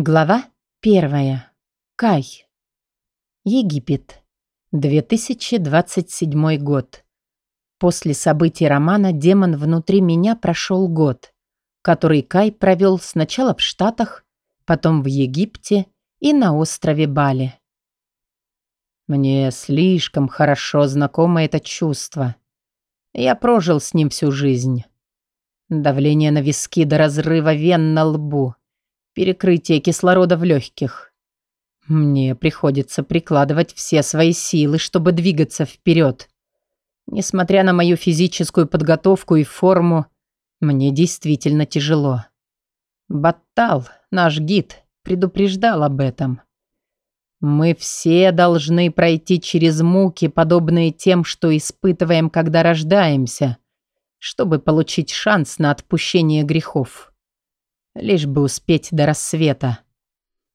Глава первая. Кай. Египет. 2027 год. После событий романа «Демон внутри меня» прошел год, который Кай провел сначала в Штатах, потом в Египте и на острове Бали. Мне слишком хорошо знакомо это чувство. Я прожил с ним всю жизнь. Давление на виски до разрыва вен на лбу – перекрытие кислорода в легких. Мне приходится прикладывать все свои силы, чтобы двигаться вперед. Несмотря на мою физическую подготовку и форму, мне действительно тяжело. Баттал, наш гид, предупреждал об этом. Мы все должны пройти через муки, подобные тем, что испытываем, когда рождаемся, чтобы получить шанс на отпущение грехов лишь бы успеть до рассвета.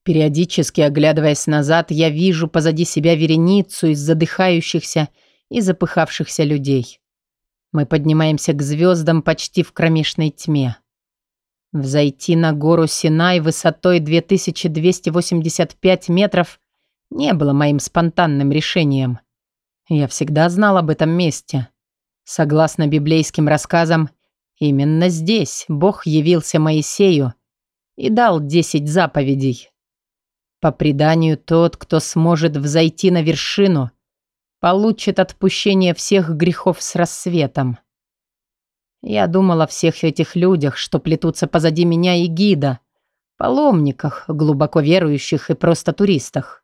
Периодически оглядываясь назад, я вижу позади себя вереницу из задыхающихся и запыхавшихся людей. Мы поднимаемся к звездам почти в кромешной тьме. Взойти на гору Синай высотой 2285 метров не было моим спонтанным решением. Я всегда знал об этом месте. Согласно библейским рассказам, Именно здесь Бог явился Моисею и дал десять заповедей. По преданию, тот, кто сможет взойти на вершину, получит отпущение всех грехов с рассветом. Я думал о всех этих людях, что плетутся позади меня и гида, паломниках, глубоко верующих и просто туристах.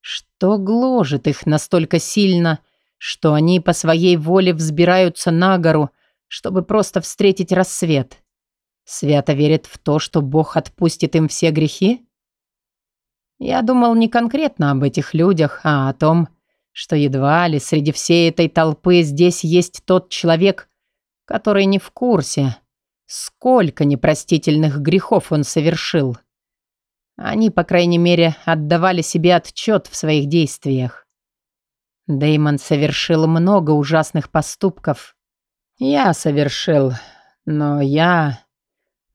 Что гложет их настолько сильно, что они по своей воле взбираются на гору – чтобы просто встретить рассвет. Свято верит в то, что Бог отпустит им все грехи? Я думал не конкретно об этих людях, а о том, что едва ли среди всей этой толпы здесь есть тот человек, который не в курсе, сколько непростительных грехов он совершил. Они, по крайней мере, отдавали себе отчет в своих действиях. Деймон совершил много ужасных поступков, я совершил, но я...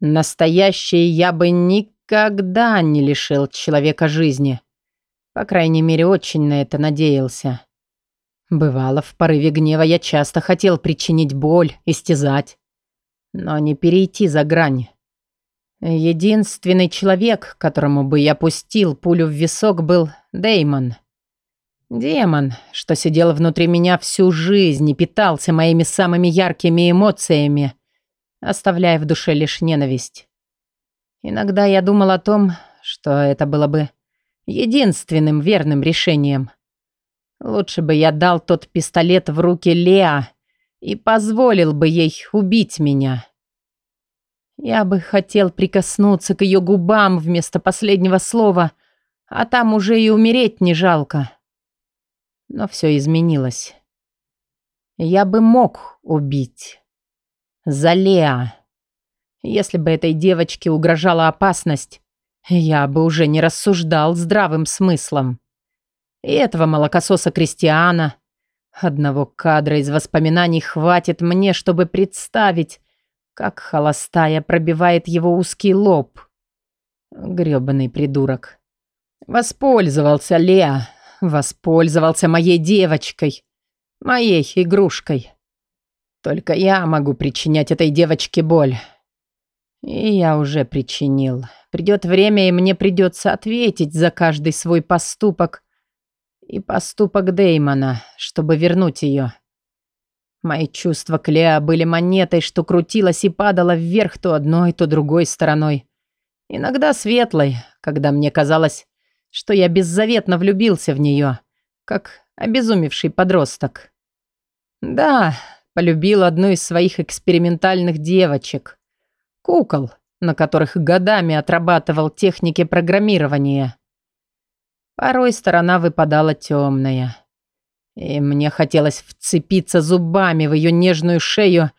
Настоящий я бы никогда не лишил человека жизни. По крайней мере, очень на это надеялся. Бывало, в порыве гнева я часто хотел причинить боль, истязать. Но не перейти за грань. Единственный человек, которому бы я пустил пулю в висок, был Деймон. Демон, что сидел внутри меня всю жизнь и питался моими самыми яркими эмоциями, оставляя в душе лишь ненависть. Иногда я думал о том, что это было бы единственным верным решением. Лучше бы я дал тот пистолет в руки Леа и позволил бы ей убить меня. Я бы хотел прикоснуться к ее губам вместо последнего слова, а там уже и умереть не жалко. Но все изменилось. Я бы мог убить. За Леа. Если бы этой девочке угрожала опасность, я бы уже не рассуждал здравым смыслом. И этого молокососа Кристиана, одного кадра из воспоминаний хватит мне, чтобы представить, как холостая пробивает его узкий лоб. Грёбаный придурок. Воспользовался Леа, воспользовался моей девочкой, моей игрушкой. Только я могу причинять этой девочке боль. И я уже причинил. Придет время, и мне придется ответить за каждый свой поступок и поступок Деймона, чтобы вернуть ее. Мои чувства к Леа были монетой, что крутилась и падала вверх то одной, то другой стороной. Иногда светлой, когда мне казалось, что я беззаветно влюбился в нее, как обезумевший подросток. Да, полюбил одну из своих экспериментальных девочек. Кукол, на которых годами отрабатывал техники программирования. Порой сторона выпадала темная. И мне хотелось вцепиться зубами в ее нежную шею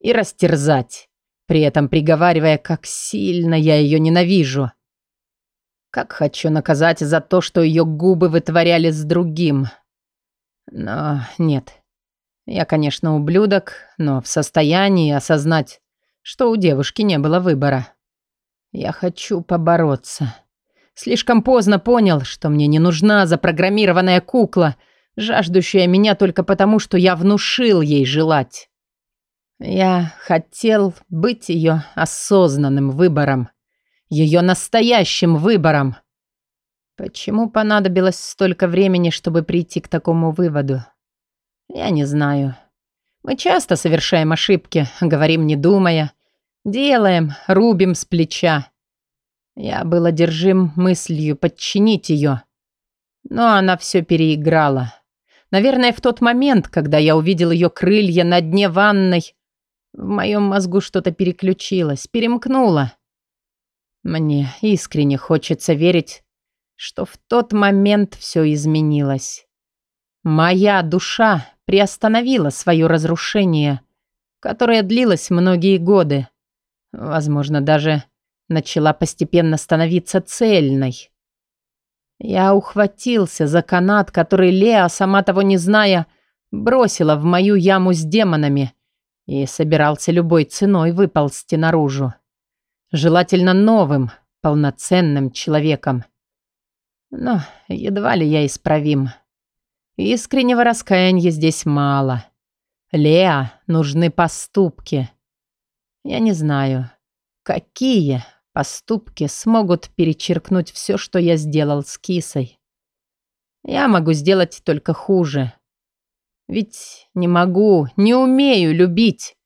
и растерзать, при этом приговаривая, как сильно я ее ненавижу. Как хочу наказать за то, что ее губы вытворяли с другим. Но нет. Я, конечно, ублюдок, но в состоянии осознать, что у девушки не было выбора. Я хочу побороться. Слишком поздно понял, что мне не нужна запрограммированная кукла, жаждущая меня только потому, что я внушил ей желать. Я хотел быть ее осознанным выбором, ее настоящим выбором. Почему понадобилось столько времени, чтобы прийти к такому выводу? Я не знаю. Мы часто совершаем ошибки, говорим не думая, делаем, рубим с плеча. Я был одержим мыслью подчинить ее. Но она все переиграла. Наверное, в тот момент, когда я увидел ее крылья на дне ванной, в моем мозгу что-то переключилось, перемкнуло. Мне искренне хочется верить, что в тот момент все изменилось. Моя душа приостановила свое разрушение, которое длилось многие годы. Возможно, даже начала постепенно становиться цельной. Я ухватился за канат, который Леа, сама того не зная, бросила в мою яму с демонами и собирался любой ценой выползти наружу. Желательно новым, полноценным человеком. Но едва ли я исправим. Искреннего раскаяния здесь мало. Леа нужны поступки. Я не знаю, какие поступки смогут перечеркнуть все, что я сделал с кисой. Я могу сделать только хуже. Ведь не могу, не умею любить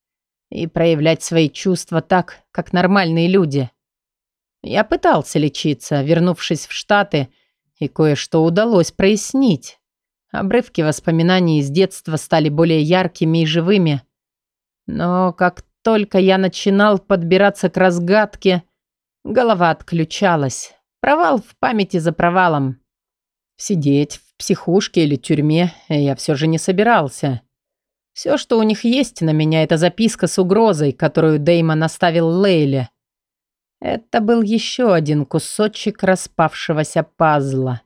и проявлять свои чувства так, как нормальные люди. Я пытался лечиться, вернувшись в Штаты, и кое-что удалось прояснить. Обрывки воспоминаний из детства стали более яркими и живыми. Но как только я начинал подбираться к разгадке, Голова отключалась. Провал в памяти за провалом. Сидеть в психушке или тюрьме я все же не собирался. Все, что у них есть на меня, это записка с угрозой, которую Деймон оставил Лейле. Это был еще один кусочек распавшегося пазла.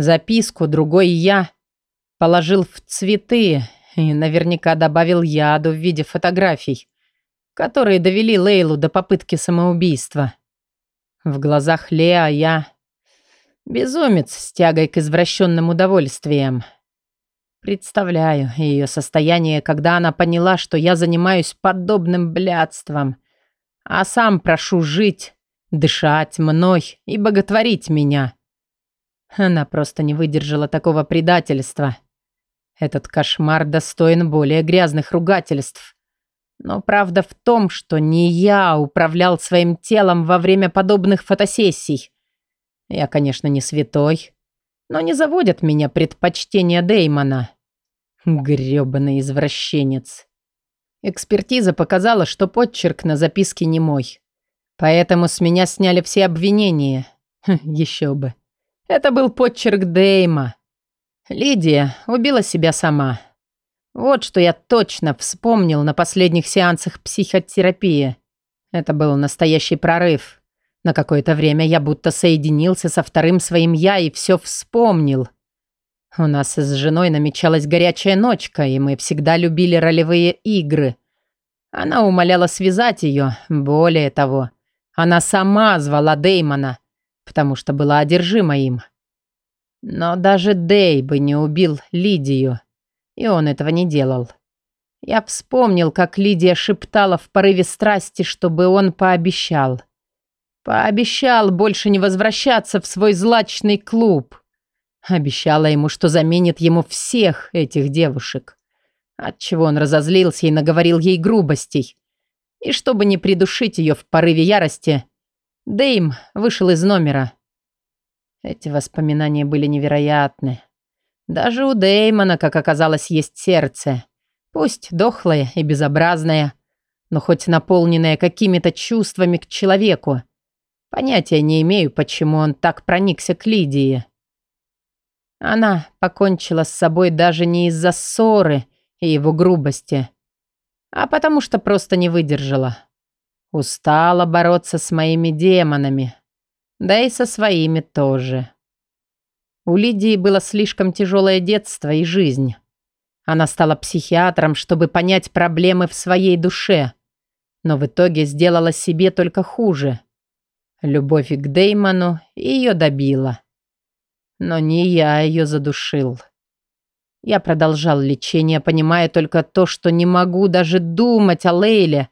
Записку другой я положил в цветы и наверняка добавил яду в виде фотографий, которые довели Лейлу до попытки самоубийства. В глазах Леа я безумец с тягой к извращенным удовольствиям. Представляю ее состояние, когда она поняла, что я занимаюсь подобным блядством, а сам прошу жить, дышать мной и боготворить меня. Она просто не выдержала такого предательства. Этот кошмар достоин более грязных ругательств. Но правда в том, что не я управлял своим телом во время подобных фотосессий. Я, конечно, не святой, но не заводят меня предпочтения Деймона. Грёбаный извращенец. Экспертиза показала, что подчерк на записке не мой. Поэтому с меня сняли все обвинения. Хм, Еще бы. Это был подчерк Дейма. Лидия убила себя сама. Вот что я точно вспомнил на последних сеансах психотерапии. Это был настоящий прорыв. На какое-то время я будто соединился со вторым своим «я» и все вспомнил. У нас с женой намечалась горячая ночка, и мы всегда любили ролевые игры. Она умоляла связать ее, более того, она сама звала Деймона, потому что была одержима им. Но даже Дей бы не убил Лидию. И он этого не делал. Я вспомнил, как Лидия шептала в порыве страсти, чтобы он пообещал. Пообещал больше не возвращаться в свой злачный клуб. Обещала ему, что заменит ему всех этих девушек. Отчего он разозлился и наговорил ей грубостей. И чтобы не придушить ее в порыве ярости, Дэйм вышел из номера. Эти воспоминания были невероятны. Даже у Дэймона, как оказалось, есть сердце. Пусть дохлое и безобразное, но хоть наполненное какими-то чувствами к человеку. Понятия не имею, почему он так проникся к Лидии. Она покончила с собой даже не из-за ссоры и его грубости, а потому что просто не выдержала. Устала бороться с моими демонами, да и со своими тоже. У Лидии было слишком тяжелое детство и жизнь. Она стала психиатром, чтобы понять проблемы в своей душе, но в итоге сделала себе только хуже. Любовь к Деймону ее добила. Но не я ее задушил. Я продолжал лечение, понимая только то, что не могу даже думать о Лейле,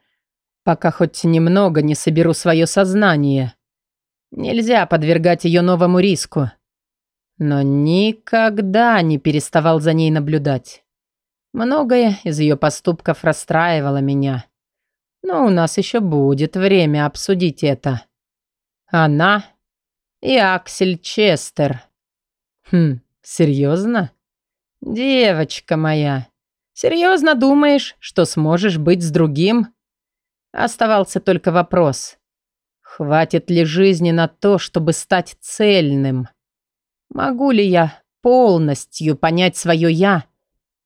пока хоть немного не соберу свое сознание. Нельзя подвергать ее новому риску. Но никогда не переставал за ней наблюдать. Многое из ее поступков расстраивало меня. Но у нас еще будет время обсудить это. Она и Аксель Честер. Хм, серьезно? Девочка моя, серьезно думаешь, что сможешь быть с другим? Оставался только вопрос. Хватит ли жизни на то, чтобы стать цельным? Могу ли я полностью понять свое «я»,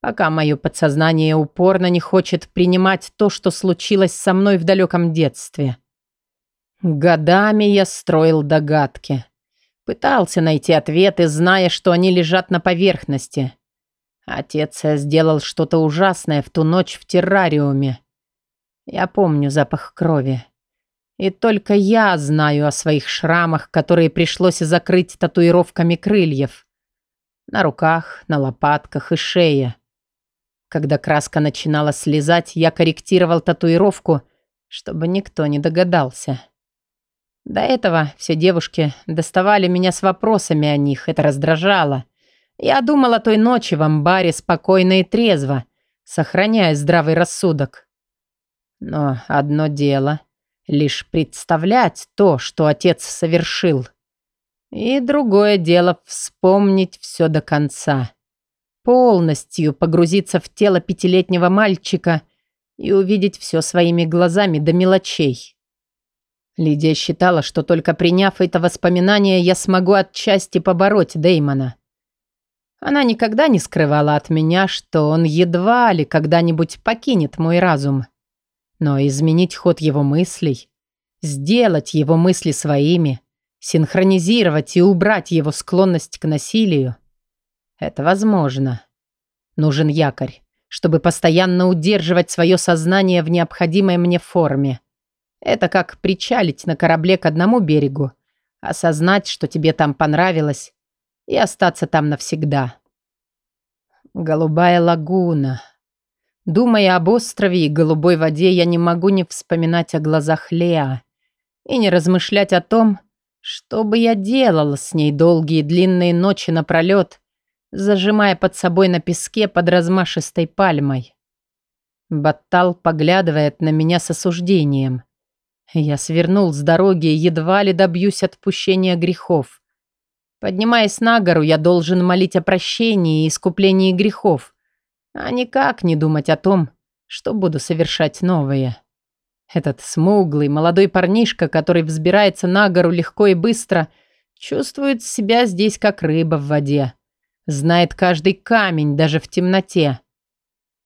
пока мое подсознание упорно не хочет принимать то, что случилось со мной в далеком детстве? Годами я строил догадки. Пытался найти ответы, зная, что они лежат на поверхности. Отец сделал что-то ужасное в ту ночь в террариуме. Я помню запах крови. И только я знаю о своих шрамах, которые пришлось закрыть татуировками крыльев. На руках, на лопатках и шее. Когда краска начинала слезать, я корректировал татуировку, чтобы никто не догадался. До этого все девушки доставали меня с вопросами о них, это раздражало. Я думала той ночи в амбаре спокойно и трезво, сохраняя здравый рассудок. Но одно дело — лишь представлять то, что отец совершил. И другое дело — вспомнить все до конца. Полностью погрузиться в тело пятилетнего мальчика и увидеть все своими глазами до мелочей. Лидия считала, что только приняв это воспоминание, я смогу отчасти побороть Деймона. Она никогда не скрывала от меня, что он едва ли когда-нибудь покинет мой разум. Но изменить ход его мыслей, сделать его мысли своими, синхронизировать и убрать его склонность к насилию – это возможно. Нужен якорь, чтобы постоянно удерживать свое сознание в необходимой мне форме – это как причалить на корабле к одному берегу, осознать, что тебе там понравилось, и остаться там навсегда. Голубая лагуна. Думая об острове и голубой воде, я не могу не вспоминать о глазах Леа и не размышлять о том, что бы я делала с ней долгие длинные ночи напролет, зажимая под собой на песке под размашистой пальмой. Баттал поглядывает на меня с осуждением. Я свернул с дороги и едва ли добьюсь отпущения грехов. Поднимаясь на гору, я должен молить о прощении и искуплении грехов, а никак не думать о том, что буду совершать новое. Этот смуглый молодой парнишка, который взбирается на гору легко и быстро, чувствует себя здесь как рыба в воде. Знает каждый камень, даже в темноте.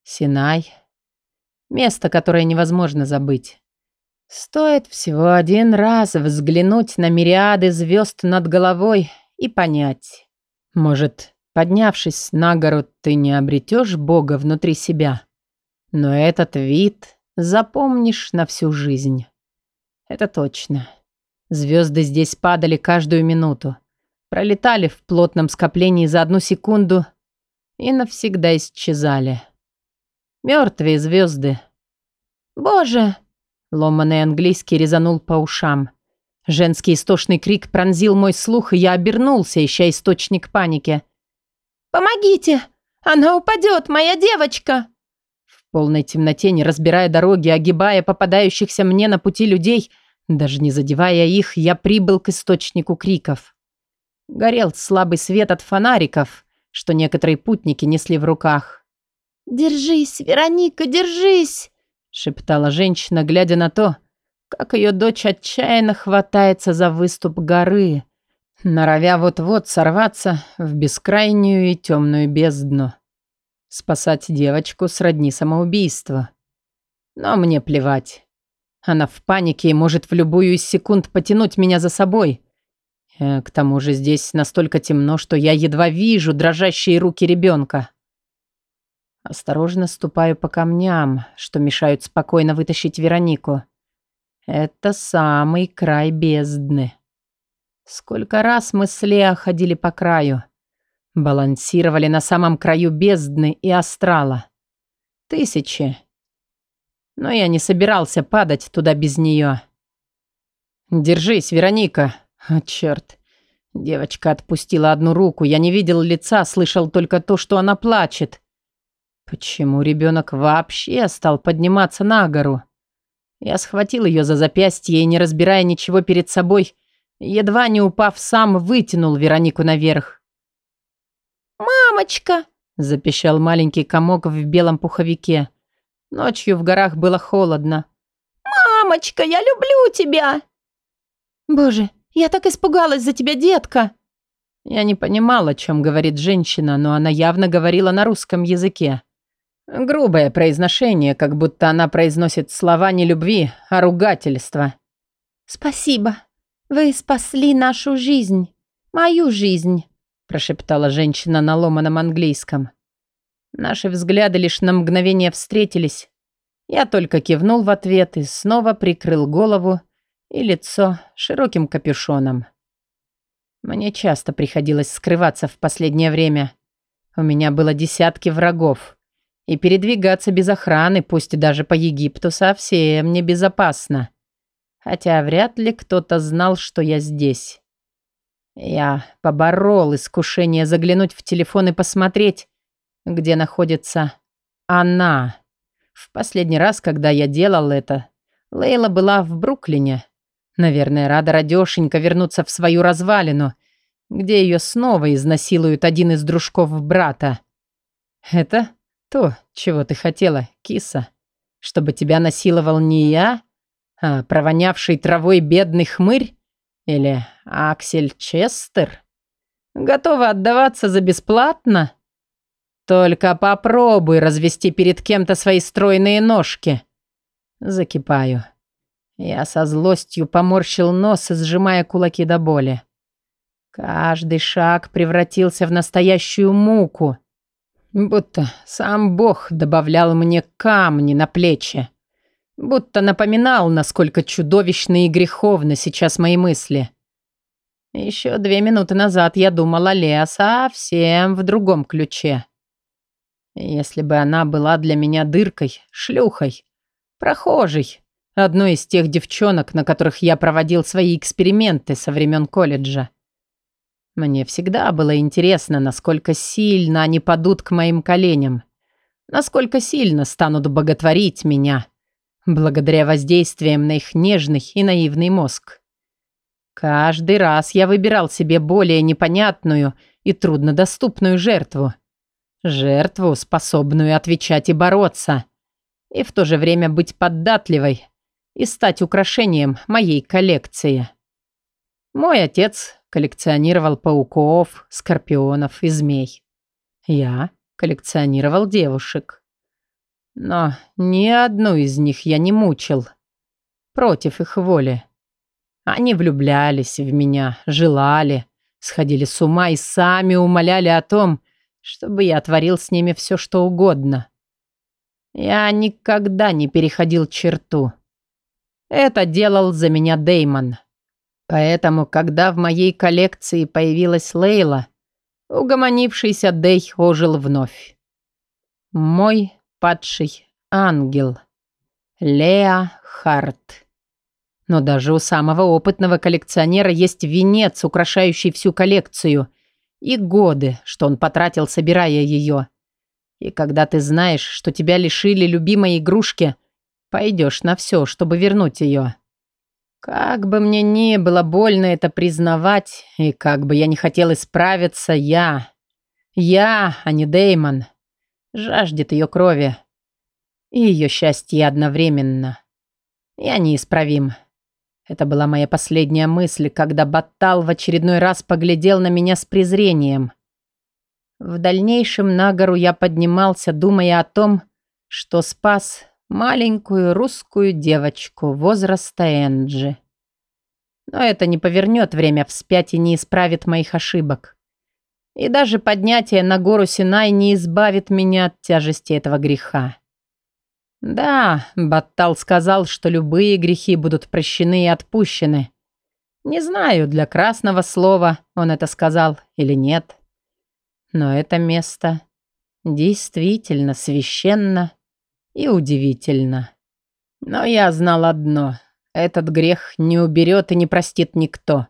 Синай. Место, которое невозможно забыть. Стоит всего один раз взглянуть на мириады звезд над головой и понять. Может, поднявшись на гору, ты не обретешь Бога внутри себя. Но этот вид запомнишь на всю жизнь. Это точно. Звезды здесь падали каждую минуту. Пролетали в плотном скоплении за одну секунду и навсегда исчезали. Мертвые звезды. «Боже!» Ломанный английский резанул по ушам. Женский истошный крик пронзил мой слух, и я обернулся, ища источник паники. «Помогите! Она упадет, моя девочка!» В полной темноте, не разбирая дороги, огибая попадающихся мне на пути людей, даже не задевая их, я прибыл к источнику криков. Горел слабый свет от фонариков, что некоторые путники несли в руках. «Держись, Вероника, держись!» шептала женщина, глядя на то, как ее дочь отчаянно хватается за выступ горы, норовя вот-вот сорваться в бескрайнюю и темную бездну. Спасать девочку сродни самоубийству. Но мне плевать. Она в панике и может в любую из секунд потянуть меня за собой. Э, к тому же здесь настолько темно, что я едва вижу дрожащие руки ребенка. Осторожно ступаю по камням, что мешают спокойно вытащить Веронику. Это самый край бездны. Сколько раз мы с Лео ходили по краю. Балансировали на самом краю бездны и астрала. Тысячи. Но я не собирался падать туда без нее. «Держись, Вероника!» О, черт. Девочка отпустила одну руку. Я не видел лица, слышал только то, что она плачет. Почему ребенок вообще стал подниматься на гору? Я схватил ее за запястье и, не разбирая ничего перед собой, едва не упав сам, вытянул Веронику наверх. «Мамочка!» – запищал маленький комок в белом пуховике. Ночью в горах было холодно. «Мамочка, я люблю тебя!» «Боже, я так испугалась за тебя, детка!» Я не понимал, о чем говорит женщина, но она явно говорила на русском языке. Грубое произношение, как будто она произносит слова не любви, а ругательства. «Спасибо. Вы спасли нашу жизнь. Мою жизнь», – прошептала женщина на ломаном английском. Наши взгляды лишь на мгновение встретились. Я только кивнул в ответ и снова прикрыл голову и лицо широким капюшоном. Мне часто приходилось скрываться в последнее время. У меня было десятки врагов. И передвигаться без охраны, пусть даже по Египту, совсем небезопасно. Хотя вряд ли кто-то знал, что я здесь. Я поборол искушение заглянуть в телефон и посмотреть, где находится она. В последний раз, когда я делал это, Лейла была в Бруклине. Наверное, рада радешенько вернуться в свою развалину, где ее снова изнасилуют один из дружков брата. Это то, чего ты хотела, киса. Чтобы тебя насиловал не я, а провонявший травой бедный хмырь? Или Аксель Честер? Готова отдаваться за бесплатно? Только попробуй развести перед кем-то свои стройные ножки. Закипаю. Я со злостью поморщил нос, сжимая кулаки до боли. Каждый шаг превратился в настоящую муку. Будто сам Бог добавлял мне камни на плечи. Будто напоминал, насколько чудовищны и греховны сейчас мои мысли. Еще две минуты назад я думала Лео совсем в другом ключе. Если бы она была для меня дыркой, шлюхой, прохожей, Одной из тех девчонок, на которых я проводил свои эксперименты со времен колледжа. Мне всегда было интересно, насколько сильно они падут к моим коленям. Насколько сильно станут боготворить меня, благодаря воздействиям на их нежный и наивный мозг. Каждый раз я выбирал себе более непонятную и труднодоступную жертву. Жертву, способную отвечать и бороться. И в то же время быть податливой, и стать украшением моей коллекции. Мой отец коллекционировал пауков, скорпионов и змей. Я коллекционировал девушек. Но ни одну из них я не мучил. Против их воли. Они влюблялись в меня, желали, сходили с ума и сами умоляли о том, чтобы я творил с ними все, что угодно. Я никогда не переходил черту. Это делал за меня Деймон. Поэтому, когда в моей коллекции появилась Лейла, угомонившийся Дей ожил вновь. Мой падший ангел. Леа Харт. Но даже у самого опытного коллекционера есть венец, украшающий всю коллекцию, и годы, что он потратил, собирая ее. И когда ты знаешь, что тебя лишили любимой игрушки – Пойдешь на все, чтобы вернуть ее. Как бы мне ни было больно это признавать, и как бы я не хотел исправиться, я... Я, а не Деймон, жаждет ее крови. И ее счастье одновременно. Я неисправим. Это была моя последняя мысль, когда Баттал в очередной раз поглядел на меня с презрением. В дальнейшем на гору я поднимался, думая о том, что спас маленькую русскую девочку возраста Энджи. Но это не повернет время вспять и не исправит моих ошибок. И даже поднятие на гору Синай не избавит меня от тяжести этого греха. Да, Баттал сказал, что любые грехи будут прощены и отпущены. Не знаю, для красного слова он это сказал или нет. Но это место действительно священно и удивительно. Но я знал одно. Этот грех не уберет и не простит никто.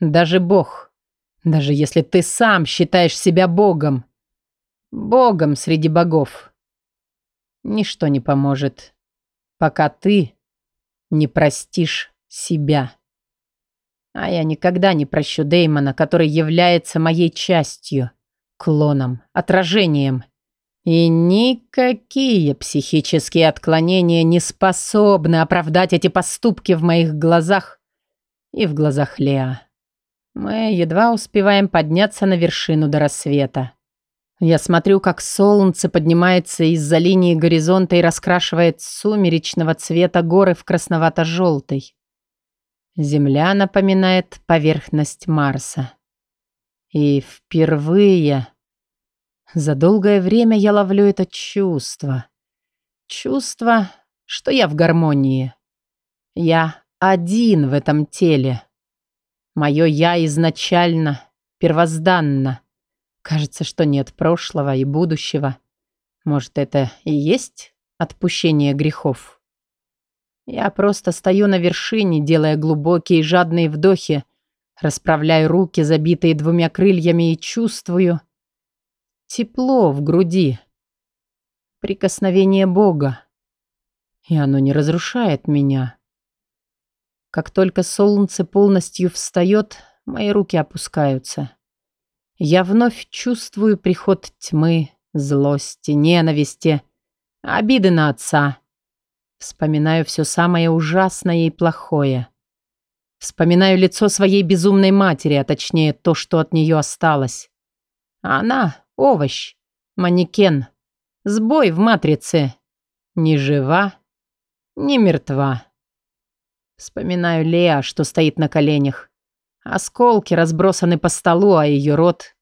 Даже Бог. Даже если ты сам считаешь себя Богом. Богом среди богов. Ничто не поможет, пока ты не простишь себя. А я никогда не прощу Деймона, который является моей частью, клоном, отражением. И никакие психические отклонения не способны оправдать эти поступки в моих глазах и в глазах Леа. Мы едва успеваем подняться на вершину до рассвета. Я смотрю, как солнце поднимается из-за линии горизонта и раскрашивает сумеречного цвета горы в красновато-желтый. Земля напоминает поверхность Марса. И впервые за долгое время я ловлю это чувство. Чувство, что я в гармонии. Я один в этом теле. Мое «я» изначально, первозданно. Кажется, что нет прошлого и будущего. Может, это и есть отпущение грехов? Я просто стою на вершине, делая глубокие жадные вдохи, расправляю руки, забитые двумя крыльями, и чувствую тепло в груди. Прикосновение Бога. И оно не разрушает меня. Как только солнце полностью встает, мои руки опускаются. Я вновь чувствую приход тьмы, злости, ненависти, обиды на отца. Вспоминаю все самое ужасное и плохое. Вспоминаю лицо своей безумной матери, а точнее то, что от нее осталось. Она — овощ, манекен, сбой в матрице. Ни жива, ни мертва. Вспоминаю Леа, что стоит на коленях. Осколки разбросаны по столу, а ее рот...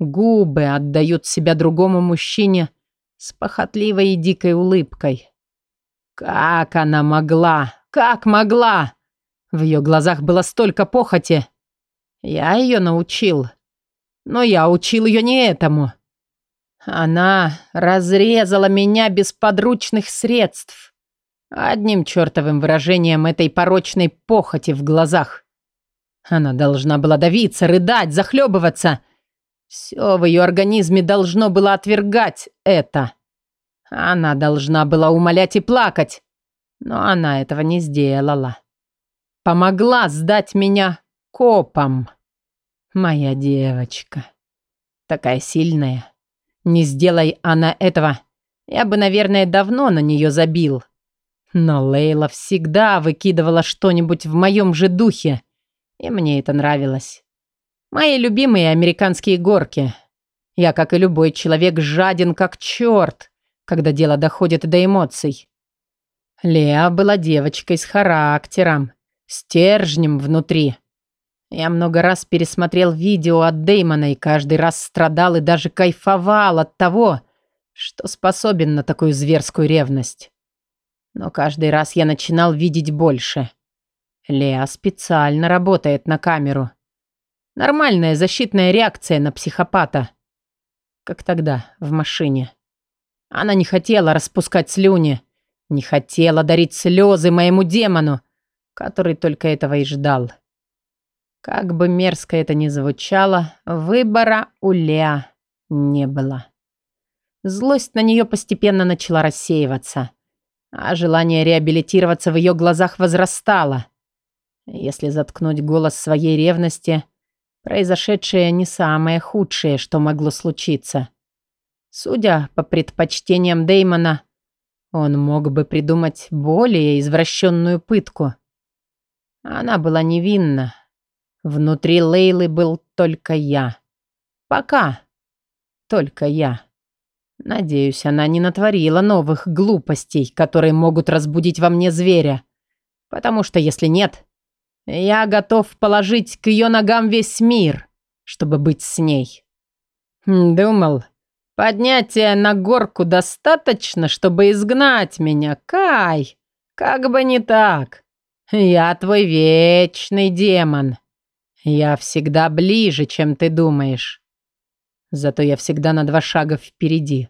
Губы отдают себя другому мужчине с похотливой и дикой улыбкой. Как она могла? Как могла? В ее глазах было столько похоти. Я ее научил. Но я учил ее не этому. Она разрезала меня без подручных средств. Одним чертовым выражением этой порочной похоти в глазах. Она должна была давиться, рыдать, захлебываться. Все в ее организме должно было отвергать это. Она должна была умолять и плакать. Но она этого не сделала. Помогла сдать меня копам. Моя девочка. Такая сильная. Не сделай она этого, я бы, наверное, давно на нее забил. Но Лейла всегда выкидывала что-нибудь в моем же духе. И мне это нравилось. Мои любимые американские горки. Я, как и любой человек, жаден как черт, когда дело доходит до эмоций. Леа была девочкой с характером, стержнем внутри. Я много раз пересмотрел видео от Деймона и каждый раз страдал и даже кайфовал от того, что способен на такую зверскую ревность. Но каждый раз я начинал видеть больше – Леа специально работает на камеру. Нормальная защитная реакция на психопата. Как тогда, в машине. Она не хотела распускать слюни, не хотела дарить слезы моему демону, который только этого и ждал. Как бы мерзко это ни звучало, выбора у Леа не было. Злость на нее постепенно начала рассеиваться, а желание реабилитироваться в ее глазах возрастало – если заткнуть голос своей ревности, произошедшее не самое худшее, что могло случиться. Судя по предпочтениям Деймона, он мог бы придумать более извращенную пытку. Она была невинна. Внутри Лейлы был только я. Пока. Только я. Надеюсь, она не натворила новых глупостей, которые могут разбудить во мне зверя. Потому что если нет, я готов положить к ее ногам весь мир, чтобы быть с ней. Думал, Поднятия на горку достаточно, чтобы изгнать меня, Кай. Как бы не так. Я твой вечный демон. Я всегда ближе, чем ты думаешь. Зато я всегда на два шага впереди.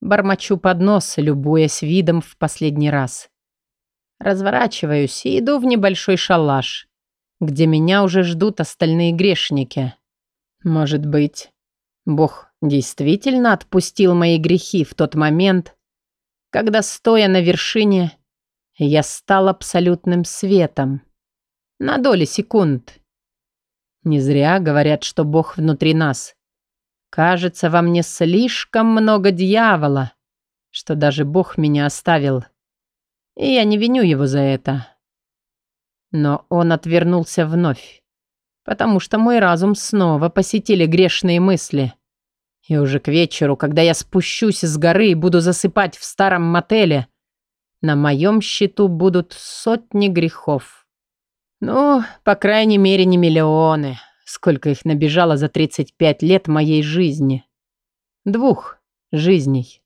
Бормочу под нос, любуясь видом в последний раз. Разворачиваюсь и иду в небольшой шалаш, где меня уже ждут остальные грешники. Может быть, Бог действительно отпустил мои грехи в тот момент, когда, стоя на вершине, я стал абсолютным светом. На доли секунд. Не зря говорят, что Бог внутри нас. Кажется, во мне слишком много дьявола, что даже Бог меня оставил. И я не виню его за это. Но он отвернулся вновь, потому что мой разум снова посетили грешные мысли – и уже к вечеру, когда я спущусь с горы и буду засыпать в старом мотеле, на моем счету будут сотни грехов. Ну, по крайней мере, не миллионы, сколько их набежало за 35 лет моей жизни. Двух жизней.